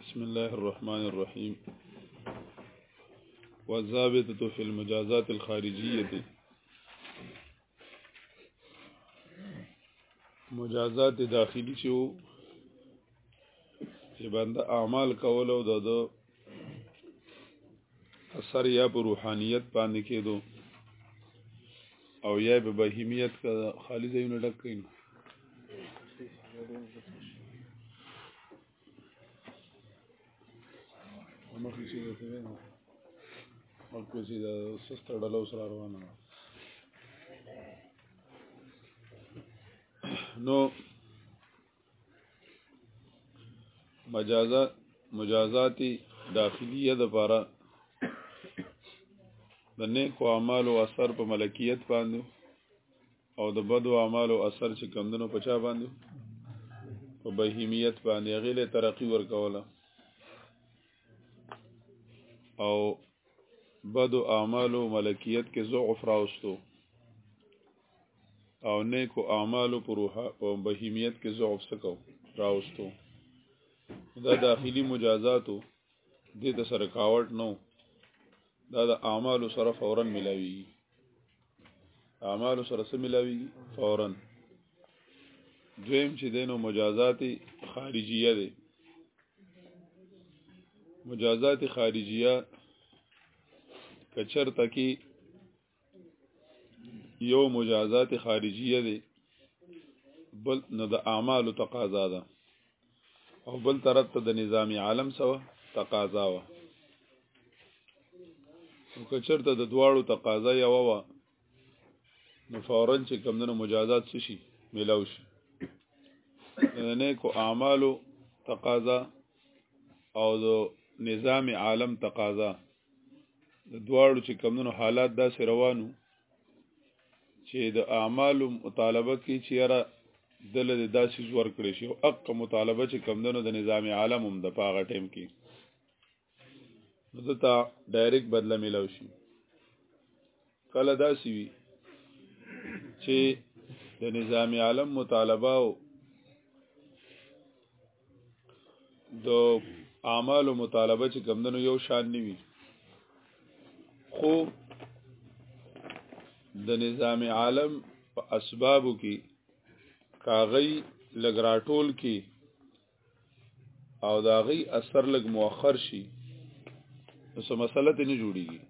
بسم الله الرحمن الرحيم والضابطة في المجازات الخارجية مجازات داخلي چې وو چې بنده اعمال کول او د اثر یا په روحانیت باندې کېدو او یا به بهیمیت کا خالي ځایونه ډک کین مخکې چې ته وینم مخکې چې دا سسته ډله سره روانه نو مجازا مجازاتی داخلیه د پاره د نیکو اعمالو اثر په ملکیت باندې او د بدو اعمالو اثر چې کمندونو په چا باندې په بهیمیت باندې هغه له ترقی ورکوله او بدو اعمالو ملکیت کې ضعف راوستو او نیکو اعمالو پر په بهیمیت کې ضعف سکو راوستو دا داخلي مجازاتو دې د سرکاوټ نو دا د اعمالو سره فورا ملاوي اعمال سره سملاوي فورا دویم چې دینو مجازات خارجیه دي مجازات خارجیه کچر تکي یو مجازات خارجیه دي بل نه د اعمال تقاضا ده او بل طرف ته د نظام عالم سوا تقاضا و او کچرته د دواړو تقاضا یو و نو فورا چې کمندونو مجازات شي ملاو شي د نیکو اعمالو تقاضا او د نظام عالم تقاضا د دواړو چې کمونو حالات داسې روانو چې د اعمال مطالبه کې چې یاره دل د داسې زور کړی شي او اق مطالبه چې کمدنو د نظام عالم هم د پاغه ټیم کې نو دته ډایرک بدله ملو شي کله داسې وي چې د نظام عالم مطالبه او د اعمال مطالبه چې کمندنو یو شان نیوي خو د نظام عالم په اسبابو کې کاغی لګراټول کې او داغي اثر لګ مؤخر شي نو سم مسله ته نه جوړیږي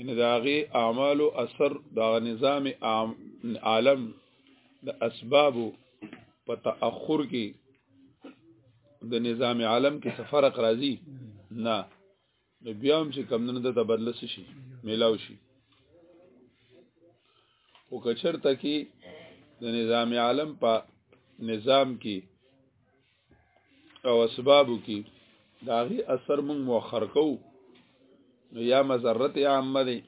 ان داغي اعمال او اثر دا نظام عالم د اسبابو په تأخر کې د نظام عالم کې څه فرق راځي نه نو بیا هم چې کم نه د تبدل شي میلاو شي او کچرته کې د نظام عالم په نظام کې او اسبابو کې دا غي اثر مونږ مؤخر کو نو یا مزرت عامه دي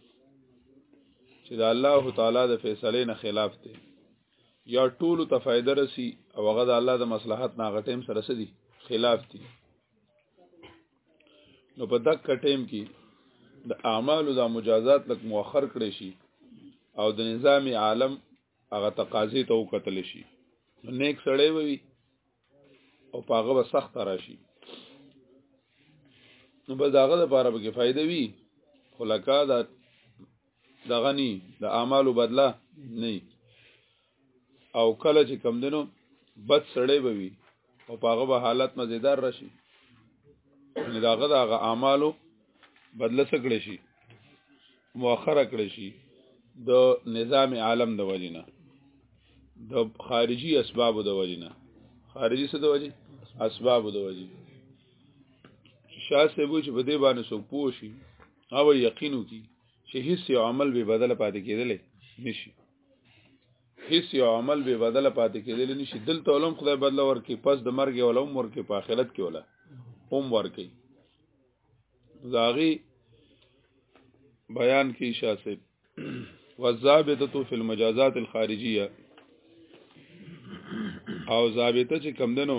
چې د الله تعالی د فیصلې نه خلاف دي یا ټول ته فائدہ رسی او هغه د الله د مصلحت نه غټیم سره سدي خلاف دي نو په دک ټیم کې د اعمالو د مجازات لک مؤخر کړي شي او د نظام عالم هغه تقاضې ته وکتل شي نو نیک سړی وي او پاغه به سخت راشي نو بس داغه د پاره به فائدہ وي خلکا دا دغنی د اعمالو بدله نه او کله چې کم دنو بد سړی به وي او په هغه به حالت مزیدار راشي نه داغه داغه اعمالو بدله سکړي شي مؤخره کړي شي د نظام عالم د وجنه د خارجي اسباب د وجنه خارجي څه د وجه اسباب د وجه شاسته بو چې په دې باندې سو پوشي او یقینو کی چې هیڅ عمل به بدل پاتې کېدل نشي هیڅ یو عمل به بدله پاتې کېدل نشي دلته علم خدای بدله ورکي پس د مرګ ولا عمر کې په آخرت کې ولا هم ورکي زاغي بیان کې شاسب والضابطه فی المجازات الخارجیه او ضابطه چې کم دنو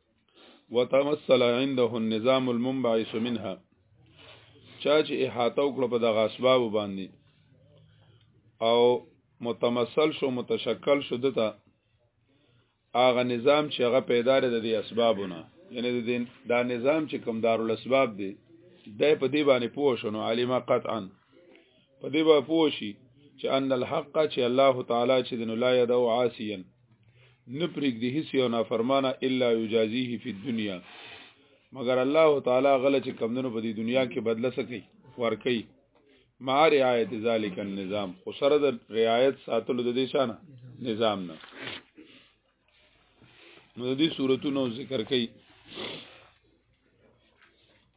وتمثل عنده النظام المنبعث منها چا چې احاطه وکړه په دغه اسباب باندې او متمثل شو متشکل شو دته هغه نظام چې هغه پیدا لري د دې اسبابونه یعنی د دین دا نظام چې کوم دارول اسباب دی د په دې باندې پوه شنو علیما قطعا په دې باندې پوه شي چې ان الحق چې الله تعالی چې دین لا یدو عاسیا نه پرېږدي هیڅ یو نافرمانه الا یجازیه فی الدنیا مگر الله تعالی غل چې کمندونو په دې دنیا کې بدله سکی ورکی ما رعایت ذالک النظام خو سره د رعایت ساتلو د دې شانه نظام نه نو دې صورتونو ذکر کړي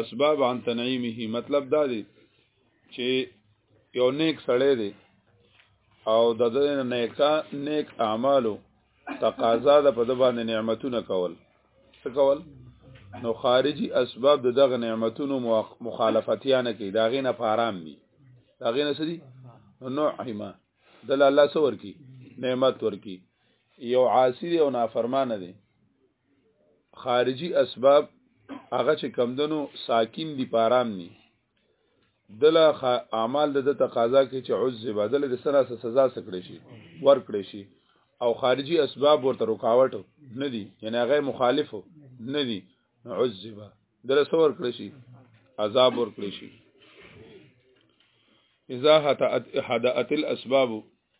اسباب عن تنعیمه مطلب دا دی چې یو نیک سړی دی او د دې نیکا نیک اعمالو تقاضا د په د باندې نعمتونه کول څه کول نو خارجي اسباب د دغه نعمتونو مخالفتيانه کوي دا غینه په آرام دي دا غینه سدي نو عیمه دل الله سور کی نعمت ورکی یو عاصی او نافرمانه دی خارجي اسباب هغه چې کمدنو ساکین دي پارام ني دله اعمال د تقاضا کې چې عذب دله د سره سزا سکړي شي ور کړی شي او خارجي اسباب ورته رکاوټ نه دي یعنی هغه مخالف نه دي عذب دله سور کړی شي عذاب ور کړی شي اذا هدأت الاسباب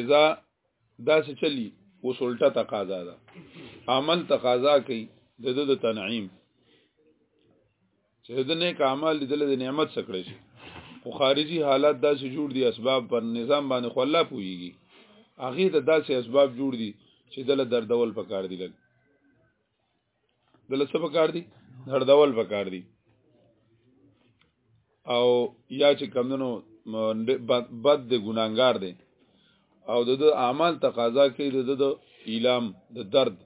اذا دا څه چلی اوس الټه تقاضا ده عمل تقاضا کوي د د تنعیم چې د نیک عمل د د نعمت سکړی شي خو خارجي حالات داسې جوړ دي اسباب پر نظام باندې خو الله پويږي هغه ته داسې اسباب جوړ دي چې دله دردول پکار دي لګ دلته څه پکار دي دردول پکار دي او یا چې کمونو بد د ګناګار دی او د اعمال تقاضا کوي د د اعلام د درد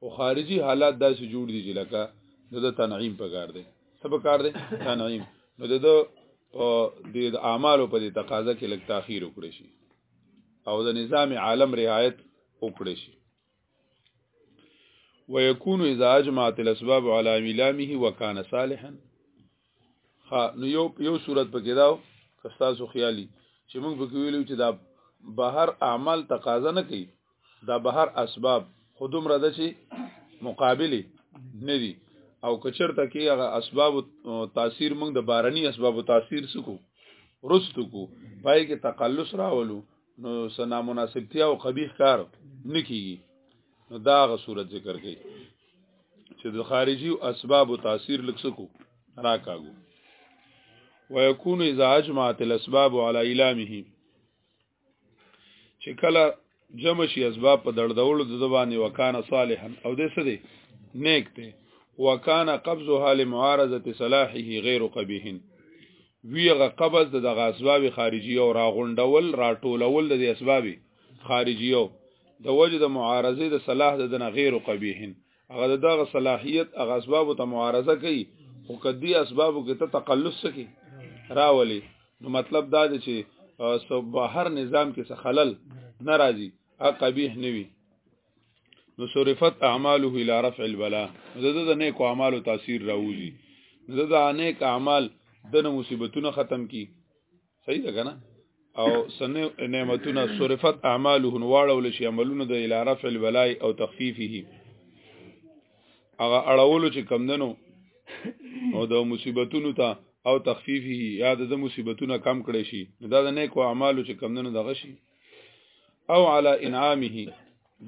او خارجي حالات داسې جوړ دي چې لکه د تنعیم پکار دی څه پکار دی تنعیم نو د د اعمالو په تقاضا کې لک تاخير وکړي شي او د نظام عالم رعایت وکړي شي ويكون اذا اجمعت الاسباب على ملامه وكان صالحا ها نو یو یو صورت پکې داو کستاسو خیالي چې موږ پکې ویلو چې دا بهر اعمال تقاضا نه کوي دا بهر اسباب خودم را ده چې مقابله نه دي او کچرته کې هغه اسباب تاثیر موږ د بارني اسباب تاثیر سکو رستو کو پای کې تقلص راولو نو سنا مناسبتیا او قبیح کار نکیږي نو دا غ صورت ذکر کړي چې د خارجي او اسباب او تاثیر لکسکو راکاګو ويكون اذا اجمعت الاسباب على الامه چې کله جمع شي اسباب په دردولو د زبانه وکانه صالحا او د څه دی نیک ته وکانه قبضها لمعارضه صلاحه غیر قبیح ویغه قبض د دغه اسباب خارجي او راغونډول راټولول د اسباب خارجي او د وجه د معارضه د صلاح د دنه غیر قبیحن هغه دغه صلاحیت هغه اسباب ته معارضه کوي خو کدی اسبابو کې ته تقلص کی راولي نو مطلب دا دی چې سو بهر نظام کې څه خلل ناراضي ا قبیح نوي نو صرفت اعماله الى رفع البلاء زده د نیکو اعمالو تاثیر راوځي زده د نیک اعمال دنه مصیبتونه ختم کی صحیح ده کنه او سن نعمتونه صرفت اعماله واړول شي عملونه د الى رفع البلاء او تخفيفه هغه اړول چې کم دنو او د مصیبتونو ته او تخفیفه یا د مصیبتونو کم کړي شي دا د نیکو اعمالو چې کم دنو دغه شي او على انعامه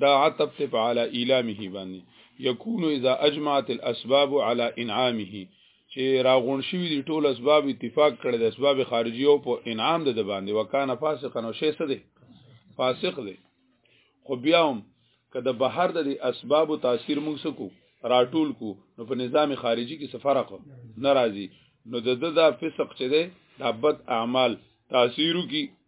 دا عطب ته په على ايلامه باندې يكون اذا اجمعت الاسباب على انعامه چې راغون شوی دي ټول اسباب اتفاق کړي د اسباب خارجي او په انعام د باندې وکانه فاسق نو شي څه دي فاسق دي خو بیا هم که د بهر د اسباب او تاثیر موږ سکو راټول کو نو په نظام خارجي کې څه فرق ناراضي نو د د فسق چې ده د بد اعمال تاثیرو کې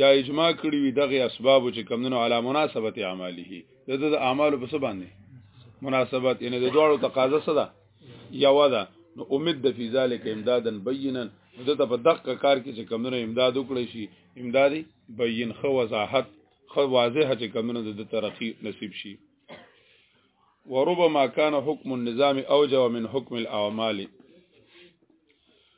یا اجماع کړی وي دغه اسباب چې کمندونو علی مناسبت اعماله د د اعمالو په سبا باندې مناسبت ان د دوړو تقاضا صدا یو ده نو امید د فی ذلک امدادن بینا دته په دقه کار کې چې کمونه امداد وکړي شي امدادي بین خو وضاحت خو واضح چې کمونه د ترقی نصیب شي وربما كان حكم النظام اوجو من حكم الاعمال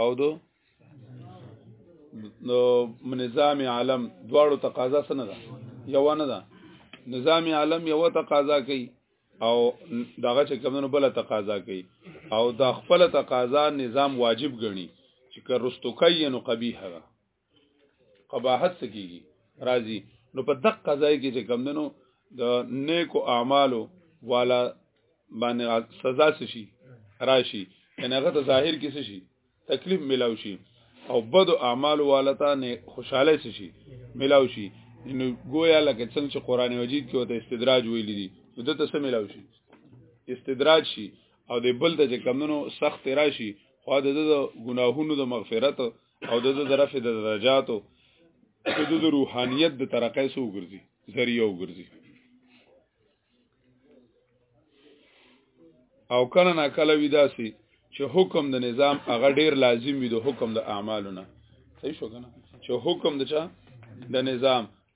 او دو نو نظام عالم دواړو تقاضا سره ده یو نه ده نظام عالم یو تقاضا کوي او دغه چې کمونو بل تقاضا کوي او دا خپل تقاضا نظام واجب ګڼي چې که رستو کوي نو قبیح ده قباحت سکیږي راضي نو په دقه ځای کې چې کم دنو د نیکو اعمالو والا باندې سزا شي راشي ان هغه ته ظاهر کې شي تکلیف ملاو شي او بد اعمال والا ته نه خوشاله شي ملاو شي نو گویا لکه څنګه چې قران مجید کې وته استدراج ویل دي نو دته سم ملاو شي استدراج شي او د بل د کمونو سخت راشي خو د ګناهونو د مغفرت او د د رفع د درجاتو د د روحانيت د ترقې سو ګرځي ذریعہ وګرځي او کله نا کله وی داسي چې حکم د نظام هغه ډیر لازم وي د حکم د اعمالونه صحیح شو کنه چې حکم د چا د نظام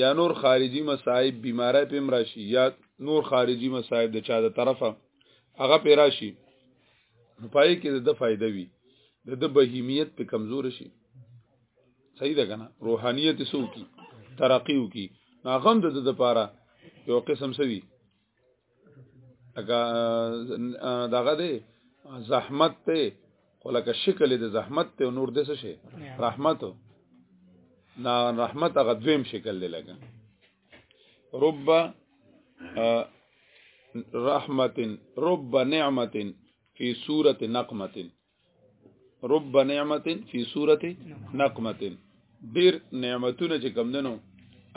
یا نور خارجي مصائب بیماری پم راشي یا نور خارجي مصائب د چا د طرفه هغه پی راشي پای کې د فائدہ وي د د بهیمیت په کمزور شي صحیح ده کنه روحانیت سو کی ترقیو کی هغه د د لپاره یو قسم سوي لکه دغه دی زحمت ته خو لکه شکل د زحمت ته نور د څه شي رحمت نا رحمت هغه دویم شکل دی لکه رب رحمت رب نعمت فی صورت نقمت رب نعمت فی صورت نقمت ډیر نعمتونه چې کم دنو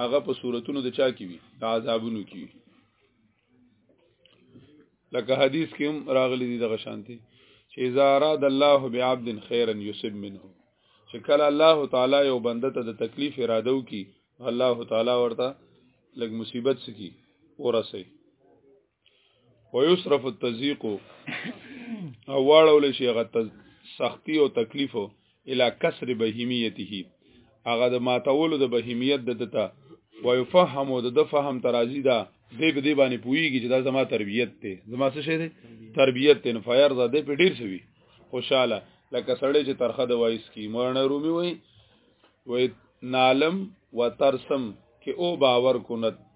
هغه په صورتونو د چا کی وی د عذابونو کی وی لکه حدیث کې هم راغلی دی دغه شانتی چې اذا اراد الله بعبد خيرا يصب منه چې کله الله تعالی یو بنده ته د تکلیف اراده وکي الله تعالی ورته لګ مصیبت سکی ورسي ويصرف التزيق او واړول شي هغه سختی او تکلیف اله کسر بهیمیته هغه د ماتولو د بهیمیت د دته ويفهم او د فهم ترازی ده دې په دې باندې پويږي چې دا زما تربيت ته زما څه شي دي تربيت ته فایر ده دې په ډیر سوي خوشاله لکه سړی چې ترخه د وایس کی مرنه رومي وای وای نالم و ترسم کې او باور کونت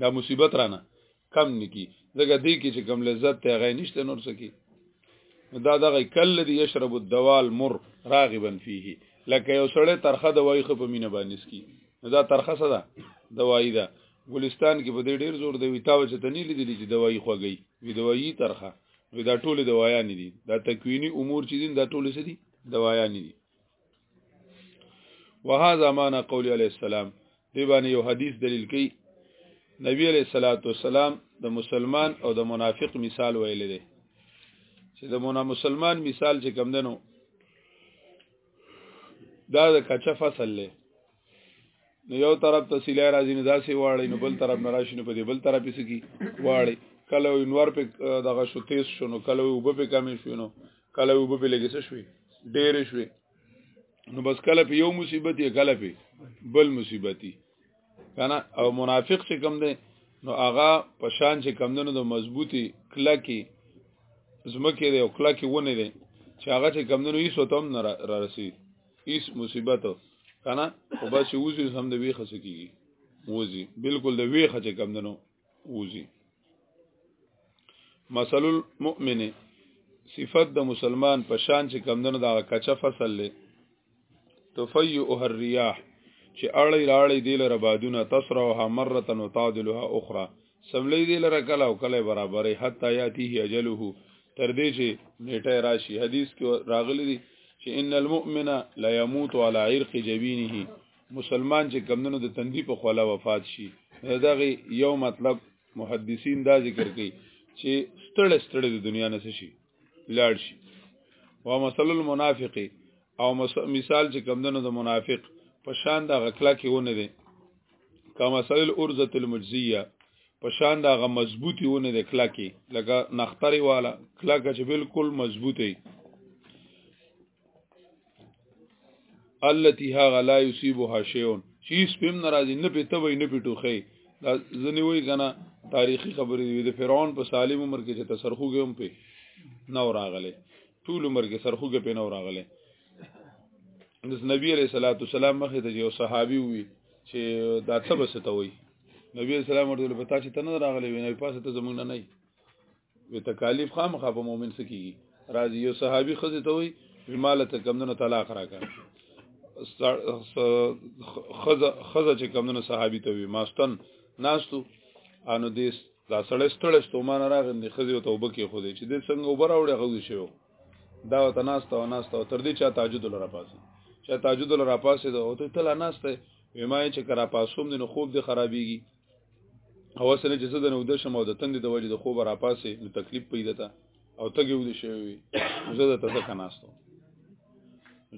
دا مصیبت رانه کم نکی ځکه دې کې چې کم لذت ته غي نشته نور څه کې دا دغه کل دی یشرب الدوال مر راغبا فيه لکه یو سړی ترخه دوايي خو په مینه باندې سکی دا ترخه څه ده دوايي ده ګلستان کې په دې ډیر زور دی ویتاو چې تنې لیدلې چې دوايي خوږی وی دوايي ترخه وی دا ټول دوايا نه دي دا تکوینی امور چې دین دا ټول څه دي دوايا نه دي وهذا معنا قول علی السلام دی باندې یو حدیث دلیل کوي نبی علیہ الصلوۃ والسلام د مسلمان او د منافق مثال ویل دي چې د مونا مسلمان مثال چې کم دنو دا د کچا فصل له نو یو طرف ته سیله راځي نو داسې واړی نو بل طرف نه راشي نو په دې بل طرف یې سکی واړی کله یو نور په دغه شو تیز شو نو کله یو په کمی شو نو کله یو په لګیس شوې ډېر شوې نو بس کله په یو مصیبت یې کله په بل مصیبتي کنه او منافق چې کم دی نو هغه پشان چې کم دی نو د مضبوطی کله کې زمکه دی او کله کې ونه دی چې هغه چې کم دی نو یې سوتم نه را رسید هیڅ مصیبت کنه او بس وځي هم د ویخه سکیږي وځي بالکل د ویخه چې کم دنو وځي مثل المؤمن صفت د مسلمان په شان چې کم دنو دا کچا فصل له تفیعه الرياح چې اړی راړی دی لره بادونه تسرعها مره وتعدلها اخرى سبلی دی لره کله او کله برابرې حتا یاتی اجله تر دې چې نیټه راشي حدیث کې راغلی دی چې ان المؤمن لا يموت على عرق جبينه مسلمان چې کمندونو د تندې په خوله وفات شي دغه یو مطلب محدثین دا ذکر کوي چې ستړ ستړ د دنیا نه شي لاړ شي او مثل المنافق او مثال چې کمدنو د منافق په شان د غکلا کې ونه دي کما مثل الارزه المجزيه په شان د غ مضبوطي ونه دي کلا کې لکه نختري والا کلا کې چې بالکل مضبوطي التي هغه لا يصيبها شيء شي سپم ناراضي نه پته وي نه پټوخي دا ځنی وای کنه تاریخي خبرې دي د فرعون په سالم عمر کې چې تسرخوږه هم په نو راغله ټول عمر کې سرخوږه په نو راغله د نبی عليه صلوات والسلام مخه ته یو صحابي وي چې دا څه بسته وي نبی عليه السلام ورته پتا چې تنه راغله وي نه پاسه ته زمونږ نه نه وی تکالیف خامخا په مؤمن سکیږي راځي یو صحابي خزه ته وی جماله ته کمندونو طلاق راکا خزه خزه چې کمندونو صحابي ته وی ماستن ناستو انو دې دا سړی ستړی ستومان راغند خزه ته وب کې خو دې چې دې څنګه وبر اوړې غوږی شو دا وته ناسته او ناسته تر دې چا تاجد لره پاسي چا تاجد لره پاسي دا او ته تل ناسته ومای چې کرا پاسوم دې نو خوب دې خرابيږي او سره چې زه د نو د شم او د تند د وجې د خوب را پاسې نو تکلیف پیدا تا او تګي ودی شوی زه د تزه کناستو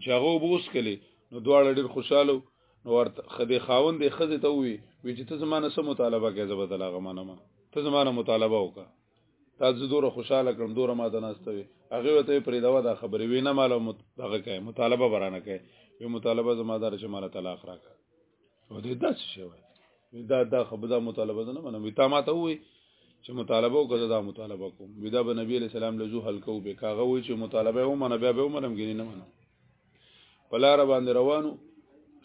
چې هغه بوس کلی نو دواړه ډیر خوشاله نو ورته خدي خاوند یې خزه ته وی وی چې ته زمانه سم مطالبه کې زه بدل هغه منم ته زمانه مطالبه وکړه تا زه دوره خوشاله کړم دوره ما ته ناستوي هغه وته پرې دا ودا خبرې وینه مالو مت هغه کوي مطالبه برانه کوي یو مطالبه زمادار چې مال طلاق راکړه او دې داس شوی دا دا خبره دا مطالبه نه منم وتا ما ته وې چې مطالبه وکړه دا مطالبه کوم ودا به نبی علیہ السلام لزو حلقه وې کاغه وې چې مطالبه و منه بیا به منم ګینه نه منم پلار باندې روانو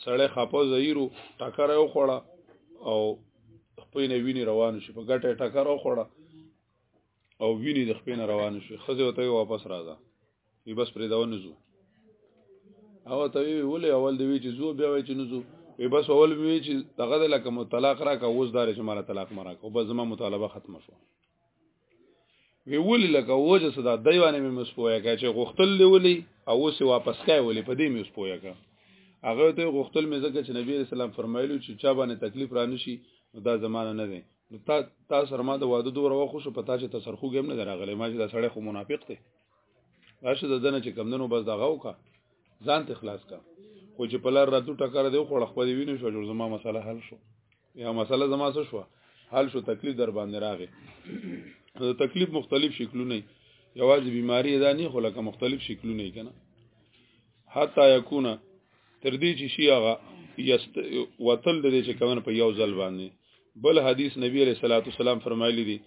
سړی خپو زیرو ټکر یو خوړه او خپې نه ویني روان شي په ګټه ټکر او خوړه او ویني د خپې نه روان شي خزه وته واپس راځه وی بس پرې دا ونزو او ته وی ولې اول دی وی چې زو بیا وی چې نزو وی بس اول وی چې دغه د لکه مطلق را کا اوس دار چې مال طلاق مرا کو بس زما مطالبه ختم شو وی ولې لکه وجه صدا دیوانه مې مسپویا کا چې غختل دی ولې او اوس واپس کای ولې په دې مې مسپویا کا هغه ته غختل مې ځکه چې نبی رسول الله فرمایلو چې چا باندې تکلیف را نشي دا زمانہ نه دی تا تا سره ما د واده دوه وخت شو پتا چې تسرخو ګم نه دراغله ما چې دا سړی خو منافق دی راشه د دنه چې کمندونو بس دغه وکا ځان ته خلاص کا خو چې په لار راتو ټکر دی خو خپل وینې شو جوړ زما مسله حل شو یا مسله زما څه شو حل شو تکلیف در باندې راغی د تکلیف مختلف شکلونه یوازې بیماری ده نه خو لکه مختلف شکلونه کنه حتی یکونه تر دې چې شي هغه یست وتل دې چې کوم په یو ځل باندې بل حدیث نبی علیہ الصلوۃ والسلام فرمایلی دی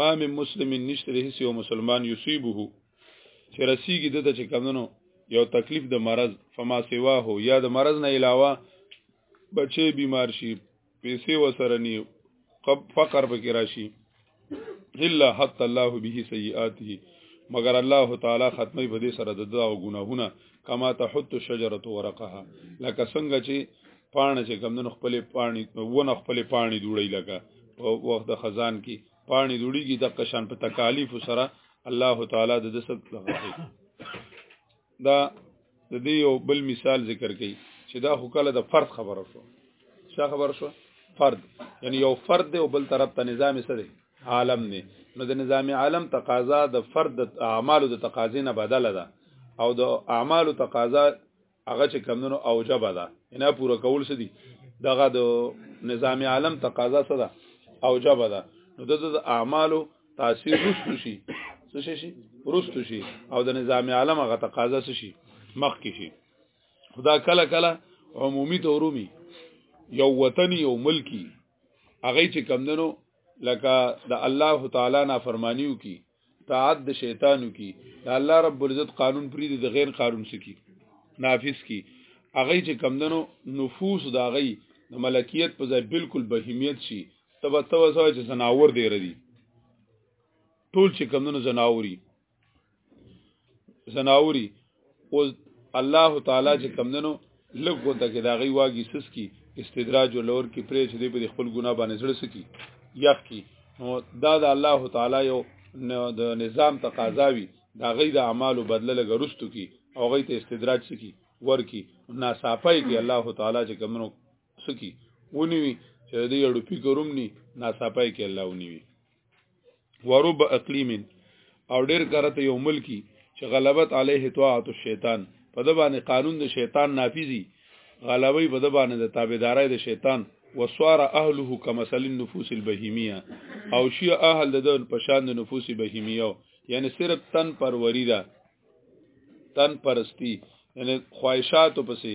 ما من مسلم نشته دې هیڅ یو مسلمان یصيبه چې رسیږي دته چې کمنو یو تکلیف د مرض فما سوا هو یا د مرض نه علاوه بچي بیمار شي پیسې وسره نی قب فقر پکې راشي الا حت الله به سیئاته مگر الله تعالی ختمي په دې سره د دغه ګناهونه کما تحت الشجره ورقها لکه څنګه چې پانه چې کمندونو خپل پانی ونه خپل پانی جوړی لکه په وخت د خزان کې پانی جوړیږي د قشان په تکالیف سره الله تعالی د دې څخه دا د دې یو بل مثال ذکر کړي چې دا خو کله د فرد خبره شو څه خبره شو فرد یعنی یو فرد دی او بل طرف ته نظام څه دی عالم دی نو د نظام عالم تقاضا د فرد د اعمالو د تقاضې نه بدله ده او د اعمالو تقاضا هغه چې کمونو اوجب ده نه پوره کول څه دي دغه د نظام عالم تقاضا څه ده اوجب ده نو د اعمالو تاثیر رستو شي څه شي رستو شي او د نظام عالم غ تقاضا څه شي مخ کې شي خدا کله کله عمومي تورومي یو وطني یو ملکی هغه چې کمندنو لکه د الله تعالی نه فرمانیو کی تعد د شیطانو کی د الله رب العزت قانون پری د غیر قانون سکی نافذ کی هغه چې کمندنو نفوس دا غي د ملکیت په ځای بالکل بهیمیت شي تبه تبه سوای چې زناور دی ردی ټول چې کمونو زناوري زناوري او الله تعالی چې کمونو لږ غونډه کې دا غي واګي سس کی استدراج او لور کې پرې چې دی په خپل ګناه باندې زړه سکی یخ کی نو دا د الله تعالی یو د نظام تقاضاوي دا غي د اعمالو بدله لګرستو کی او غي ته استدراج سکی ورکی ناصافه کی الله تعالی چې کمونو سکی ونیوي چې د دې اړو فکروم ني ناصافای کې الله ونیوي ورب اقلیم او ډیر کرته یو ملکی چې غلبت علیه طاعت الشیطان په د باندې قانون د شیطان نافذي غلبوي په د باندې د تابعداري د شیطان وسوار اهله کمثل النفوس البهیمیه او شی اهل د پشان د نفوس بهیمیه یعنی صرف تن پروری ده تن پرستی یعنی خواهشاتو پسې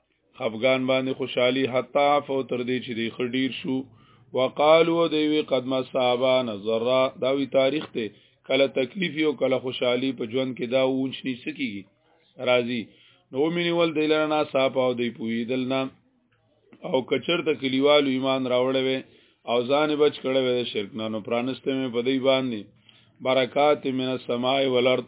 خفغان باندې خوشحالي حتا فو تر دې چې دی خډیر شو وقالو دی وی قد ما صابا نظر دا وی تاریخ ته کله تکلیف او کله خوشحالي په ژوند کې دا وونچ نه سکیږي راضي نو مینه ول دی لرنا صاحب او دی پوی دلنا او کچر ته کلیوالو ایمان راوړل وی او ځان بچ کړه وی شرک نه نو پرانسته مې په دی باندې برکات من السماء والارض